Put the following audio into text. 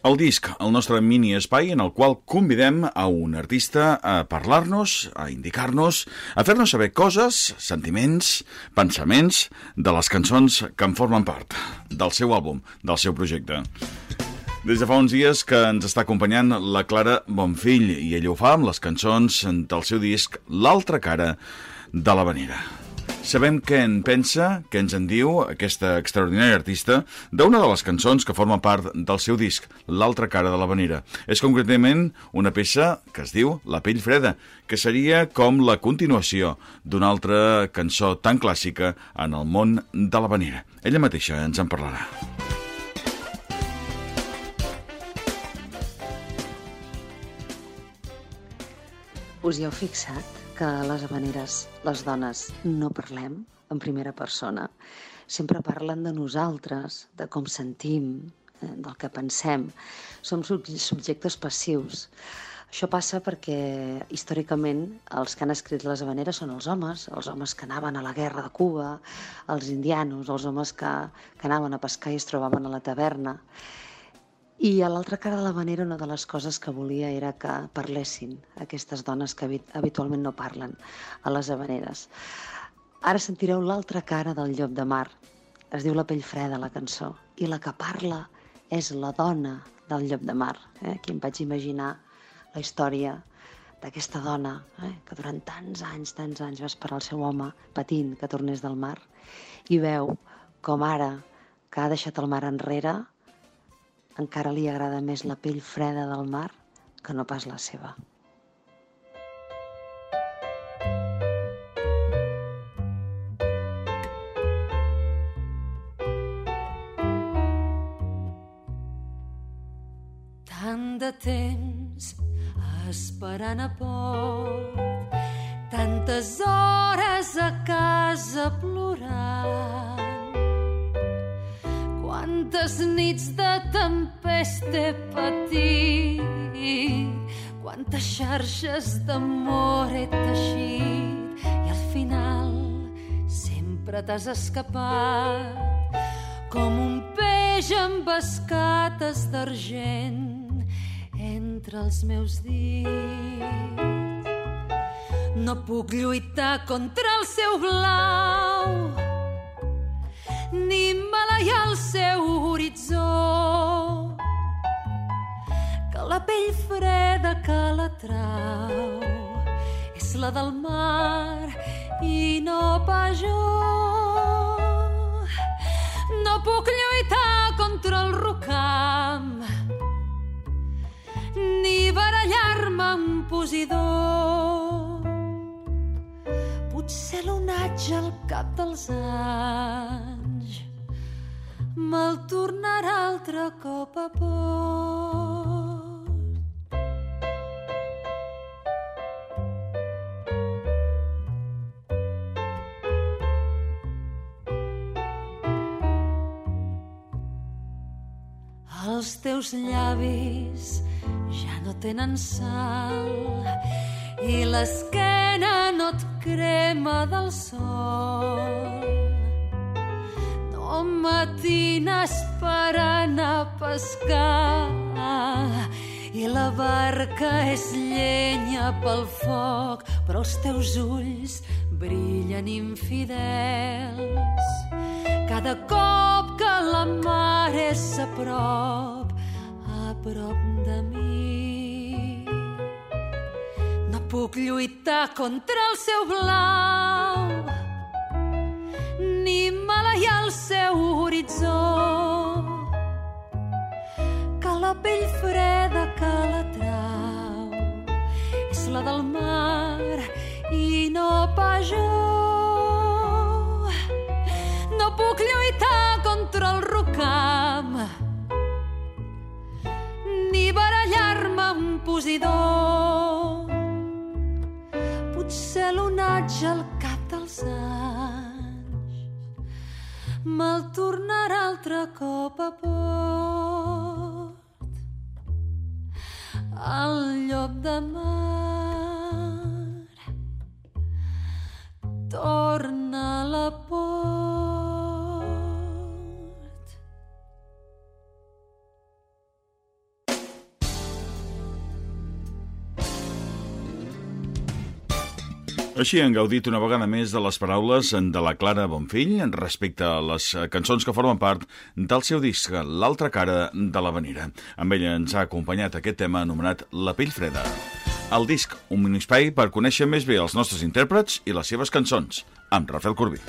El disc, el nostre mini espai en el qual convidem a un artista a parlar-nos, a indicar-nos, a fer-nos saber coses, sentiments, pensaments de les cançons que en formen part, del seu àlbum, del seu projecte. Des de fa uns dies que ens està acompanyant la Clara Bonfill i ella ho fa amb les cançons del seu disc L'altra cara de la Vanera. Sabem què en pensa, què ens en diu aquesta extraordinària artista d'una de les cançons que forma part del seu disc, L'altra cara de la vanera. És concretament una peça que es diu La pell freda, que seria com la continuació d'una altra cançó tan clàssica en el món de la vanera. Ella mateixa ens en parlarà. Us hi heu fixat? que a les habaneres les dones no parlem en primera persona. Sempre parlen de nosaltres, de com sentim, eh, del que pensem. Som subjectes passius. Això passa perquè històricament els que han escrit les habaneres són els homes, els homes que anaven a la guerra de Cuba, els indianos, els homes que, que anaven a pescar i es trobaven a la taverna. I a l'altra cara de la manera una de les coses que volia era que parlessin aquestes dones que habitualment no parlen a les habaneres. Ara sentireu l'altra cara del llop de mar. Es diu La pell freda, la cançó. I la que parla és la dona del llop de mar. Eh? Aquí em vaig imaginar la història d'aquesta dona eh? que durant tants anys, tants anys va esperar el seu home patint que tornés del mar i veu com ara que ha deixat el mar enrere encara li agrada més la pell freda del mar que no pas la seva. De temps esperant a port, tantes hores a casa plorant Quantes nits de tempesta he patit, quantes xarxes d'amor he teixit i al final sempre t'has escapat com un peix amb escates d'argent entre els meus dits. No puc lluitar contra el seu blau, ni malaiar el seu horitzó. Que la pell freda que la trau és la del mar i no pas jo. No puc lluitar contra el rocam ni barallar-me amb Posidor. Potser l'onatge al cap dels anys me'l tornarà altre cop a port. Els teus llavis ja no tenen sal i l'esquena no et crema del sol. No matines per anar a pescar i la barca és llenya pel foc, però els teus ulls brillen infidels. Cada cop que la mar és a prop, a prop de mi. No puc lluitar contra el seu blau, seu horitzó. Que la pell freda que la trau és la del mar i no pas jo. No puc lluitar contra el rocam, ni barallar-me amb Posidor. Potser l'onatge al cap dels anys me'l tornarà altre cop a port. El llop de mar Així han gaudit una vegada més de les paraules de la Clara Bonfill respecte a les cançons que formen part del seu disc L'altra cara de la Vanera. Amb ella ens ha acompanyat aquest tema anomenat La pell freda. El disc, un miniespai per conèixer més bé els nostres intèrprets i les seves cançons, amb Rafael Corbí.